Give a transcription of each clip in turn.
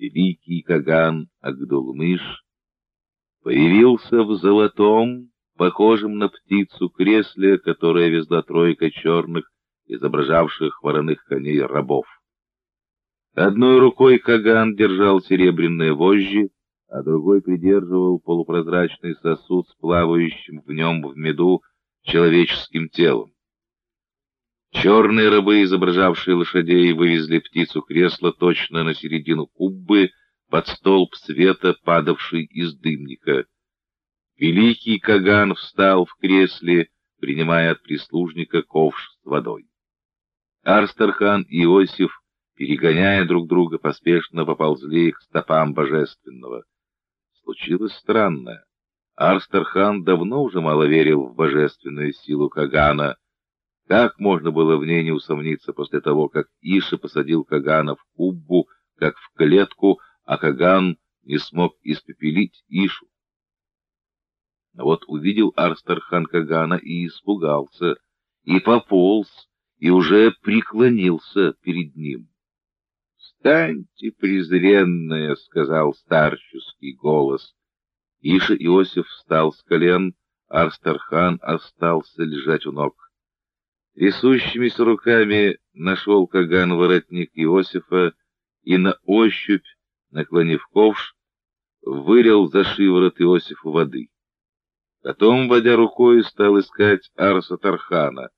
великий Каган Агдулмыш появился в золотом, похожем на птицу кресле, которое везла тройка черных, изображавших вороных коней рабов. Одной рукой Каган держал серебряные вожжи, а другой придерживал полупрозрачный сосуд с плавающим в нем в меду человеческим телом. Черные рабы, изображавшие лошадей, вывезли птицу кресла точно на середину куббы под столб света, падавший из дымника. Великий Каган встал в кресле, принимая от прислужника ковш с водой. Арстархан и Иосиф, перегоняя друг друга, поспешно поползли к стопам божественного. Случилось странное. Арстархан давно уже мало верил в божественную силу Кагана. Как можно было в ней не усомниться после того, как Иша посадил Кагана в куббу, как в клетку, а Каган не смог испепелить Ишу? Но вот увидел Арстархан Кагана и испугался, и пополз, и уже преклонился перед ним. «Встаньте, презренная!» — сказал старческий голос. Иша Иосиф встал с колен, Арстархан остался лежать у ног. Трясущимися руками нашел Каган воротник Иосифа и на ощупь, наклонив ковш, вырел за шиворот Иосифу воды. Потом, водя рукой, стал искать Арса Тархана.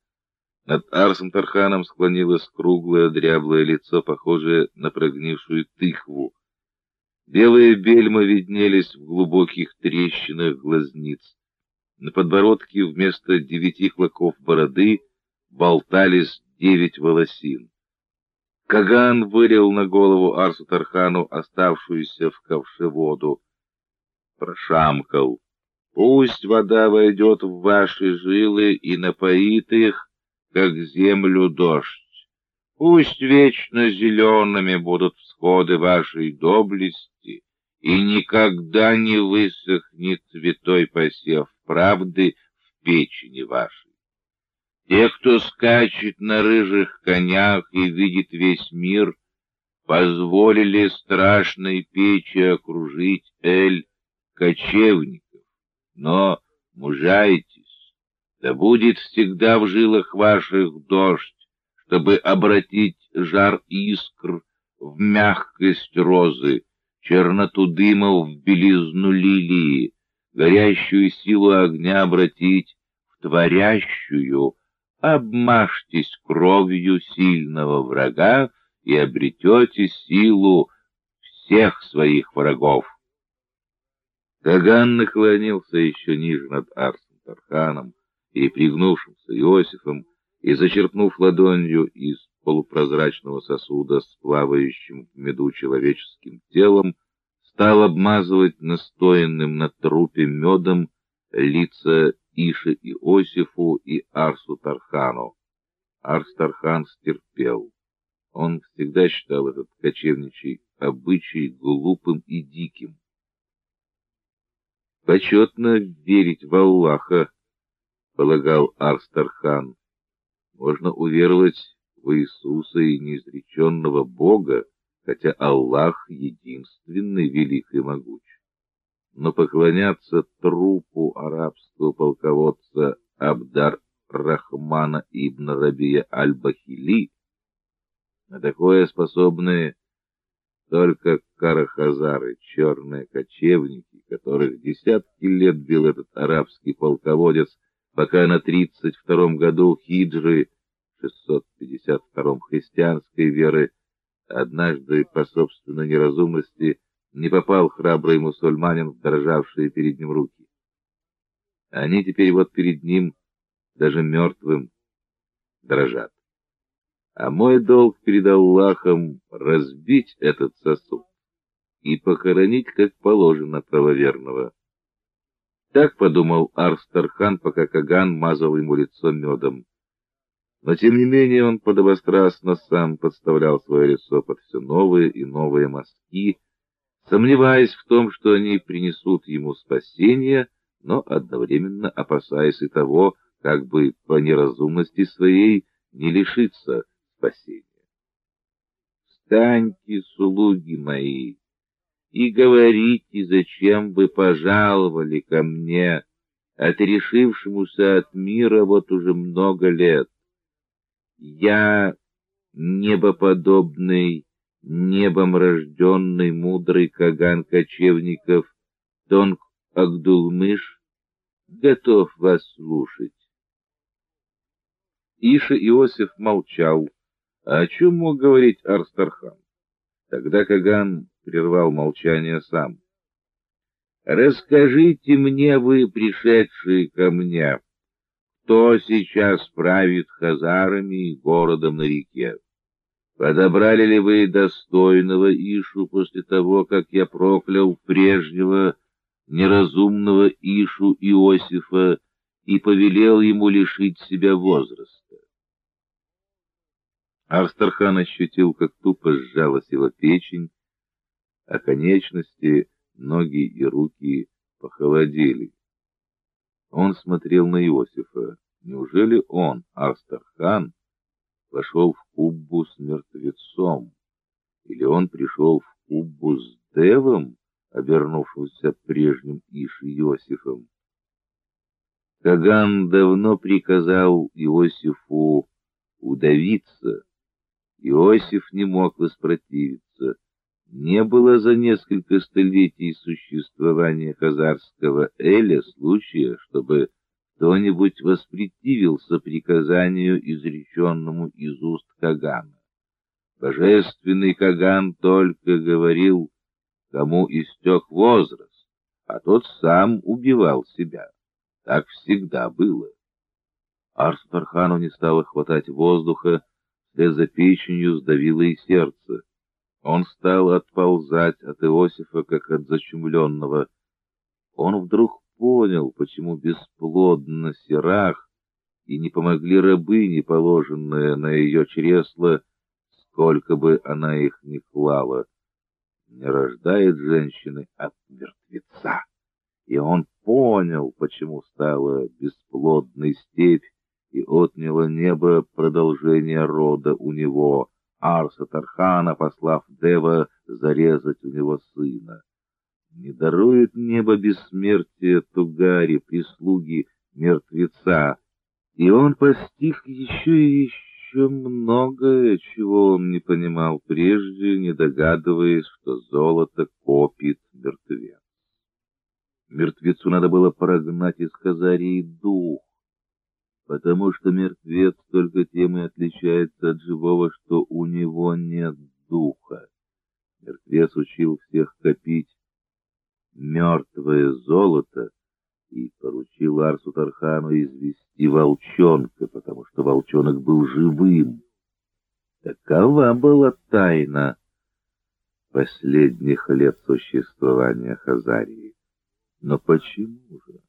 Над Арсом Тарханом склонилось круглое дряблое лицо, похожее на прогнившую тыкву. Белые бельма виднелись в глубоких трещинах глазниц. На подбородке вместо девяти клоков бороды болтались девять волосин. Каган вылил на голову Арсу Тархану оставшуюся в ковше воду. Прошамкал. Пусть вода войдет в ваши жилы и напоит их, как землю дождь. Пусть вечно зелеными будут всходы вашей доблести, и никогда не высохнет святой посев правды в печени вашей. Те, кто скачет на рыжих конях и видит весь мир, позволили страшной печи окружить Эль кочевник. Но мужайтесь, да будет всегда в жилах ваших дождь, чтобы обратить жар искр в мягкость розы, черноту дыма в белизну лилии, горящую силу огня обратить в творящую, обмажьтесь кровью сильного врага и обретете силу всех своих врагов. Каган наклонился еще ниже над Арсом Тарханом и пригнувшимся Иосифом, и, зачерпнув ладонью из полупрозрачного сосуда с плавающим в меду человеческим телом, стал обмазывать настоянным на трупе медом лица Ише Иосифу и Арсу Тархану. Арс Тархан стерпел. Он всегда считал этот кочевничий обычай глупым и диким. Почетно верить в Аллаха, полагал Арстархан. Можно уверовать в Иисуса и неизреченного Бога, хотя Аллах единственный, велик и могуч. Но поклоняться трупу арабского полководца Абдар Рахмана ибн Рабия аль-Бахили, на такое способны только карахазары, черные кочевники, которых десятки лет бил этот арабский полководец, пока на 32-м году хиджры, 652-м христианской веры, однажды по собственной неразумности не попал храбрый мусульманин в дрожавшие перед ним руки. Они теперь вот перед ним, даже мертвым, дрожат. А мой долг перед Аллахом — разбить этот сосуд и похоронить, как положено, правоверного. Так подумал Арстархан, пока Каган мазал ему лицо медом. Но, тем не менее, он подобострастно сам подставлял свое лицо под все новые и новые мазки, сомневаясь в том, что они принесут ему спасение, но одновременно опасаясь и того, как бы по неразумности своей не лишиться спасения. «Встаньте, слуги мои!» и говорите, зачем вы пожаловали ко мне, отрешившемуся от мира вот уже много лет. Я небоподобный, небом рожденный мудрый Каган кочевников Тонг Агдулмыш, готов вас слушать. Иша Иосиф молчал. А о чем мог говорить Арстархан? Тогда Каган прервал молчание сам. «Расскажите мне, вы, пришедшие ко мне, кто сейчас правит хазарами и городом на реке? Подобрали ли вы достойного Ишу после того, как я проклял прежнего неразумного Ишу Иосифа и повелел ему лишить себя возраста?» Арстархан ощутил, как тупо сжалась его печень, а конечности, ноги и руки похолодели. Он смотрел на Иосифа. Неужели он, Арстархан, вошел в Куббу с мертвецом? Или он пришел в Куббу с Девом, обернувшимся прежним Иш Иосифом? Каган давно приказал Иосифу удавиться. Иосиф не мог воспротивиться. Не было за несколько столетий существования хазарского Эля случая, чтобы кто-нибудь воспротивился приказанию, изреченному из уст Кагана. Божественный Каган только говорил, кому истек возраст, а тот сам убивал себя. Так всегда было. Арстархану не стало хватать воздуха, вслед за печенью сдавило и сердце. Он стал отползать от Иосифа, как от зачумленного. Он вдруг понял, почему бесплодно Сирах и не помогли рабыни, положенные на ее чресло, сколько бы она их ни клала. Не рождает женщины от мертвеца. И он понял, почему стала бесплодной степь и отняло небо продолжение рода у него. Арса Тархана, послав Дева зарезать у него сына. Не дарует небо бессмертия Тугари, прислуги мертвеца, и он постиг еще и еще многое, чего он не понимал прежде, не догадываясь, что золото копит мертвец. Мертвецу надо было прогнать из Хазарии дух, потому что мертвец только тем и отличается от живого, что у него нет духа. Мертвец учил всех копить мертвое золото и поручил Арсу Тархану извести волчонка, потому что волчонок был живым. Такова была тайна последних лет существования Хазарии. Но почему же?